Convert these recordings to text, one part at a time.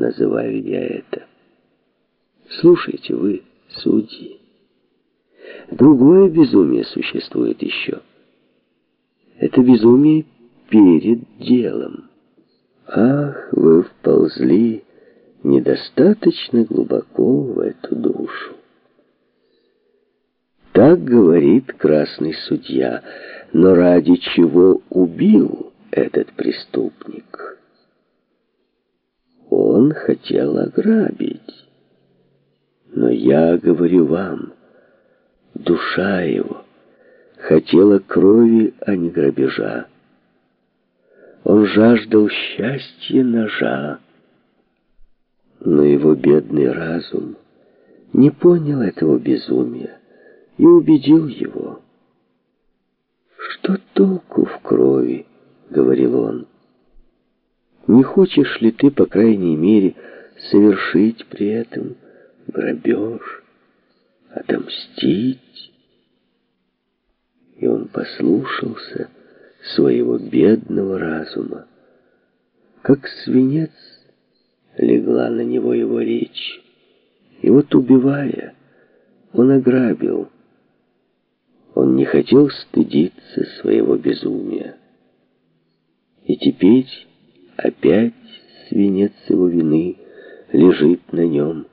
называю я это. Слушайте вы, судьи. Другое безумие существует еще. Это безумие перед делом. Ах, вы вползли недостаточно глубоко в эту душу. Так говорит красный судья, но ради чего убил этот преступник? Он хотел ограбить. Но я говорю вам, душа его хотела крови, а не грабежа. Он жаждал счастья ножа, но его бедный разум не понял этого безумия и убедил его. «Что толку в крови?» — говорил он. «Не хочешь ли ты, по крайней мере, совершить при этом грабеж, отомстить?» И он послушался своего бедного разума. Как свинец легла на него его речь. И вот убивая, он ограбил, он не хотел стыдиться своего безумия. И теперь опять свинец его вины лежит на нем,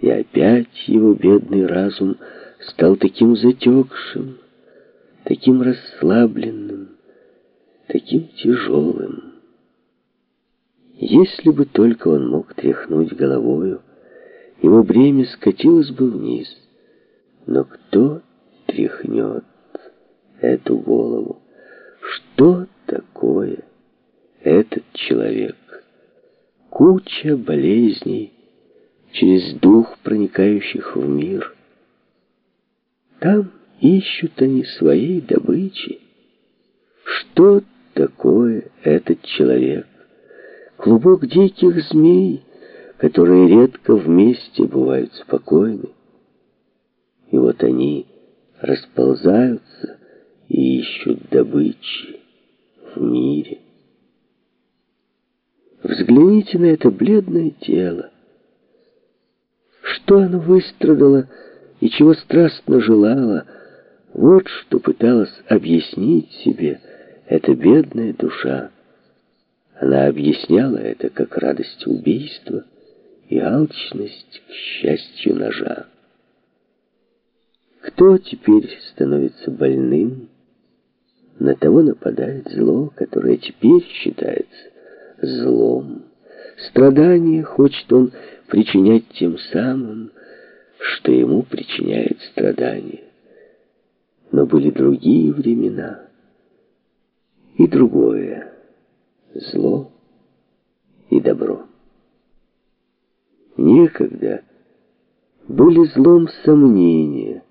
и опять его бедный разум стал таким затекшим, таким расслабленным, таким тяжелым. Если бы только он мог тряхнуть головою, его бремя скатилось бы вниз. Но кто тряхнет эту голову. Что такое человек? Куча болезней, через дух проникающих в мир. Там ищут они своей добычи. Что такое этот человек? Клубок диких змей, которые редко вместе бывают спокойны. И вот они расползаются и ищут добычи в мире. Взгляните на это бледное тело. Что оно выстрадало и чего страстно желало, вот что пыталась объяснить себе эта бедная душа. Она объясняла это как радость убийства и алчность к счастью ножа. Кто теперь становится больным, на того нападает зло, которое теперь считается злом. Страдание хочет он причинять тем самым, что ему причиняет страдание. Но были другие времена и другое зло и добро. Некогда были злом сомнения,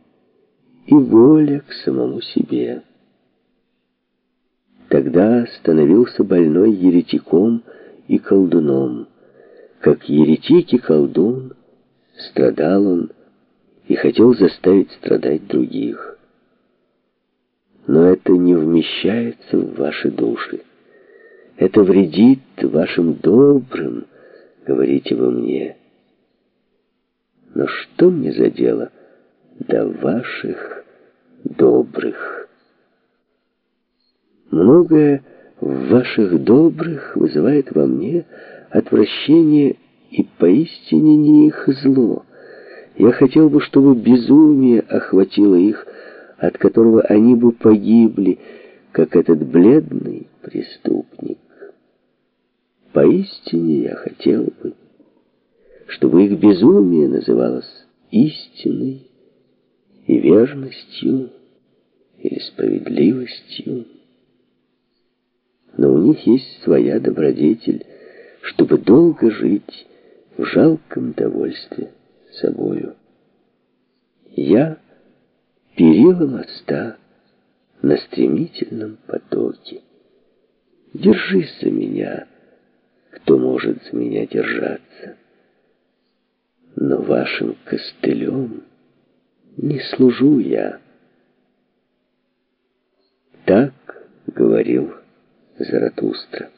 и воля к самому себе. Тогда становился больной еретиком и колдуном. Как еретик и колдун страдал он и хотел заставить страдать других. Но это не вмещается в ваши души. Это вредит вашим добрым, говорите вы мне. Но что мне за дело — до ваших добрых. Многое в ваших добрых вызывает во мне отвращение и поистине не их зло. Я хотел бы, чтобы безумие охватило их, от которого они бы погибли, как этот бледный преступник. Поистине я хотел бы, чтобы их безумие называлось истиной, и верностью, или справедливостью. Них есть своя добродетель, чтобы долго жить в жалком довольстве собою. Я — перила моста на стремительном потоке. Держись за меня, кто может за меня держаться. Но вашим костылем — не служу я. Так говорил Заратустра.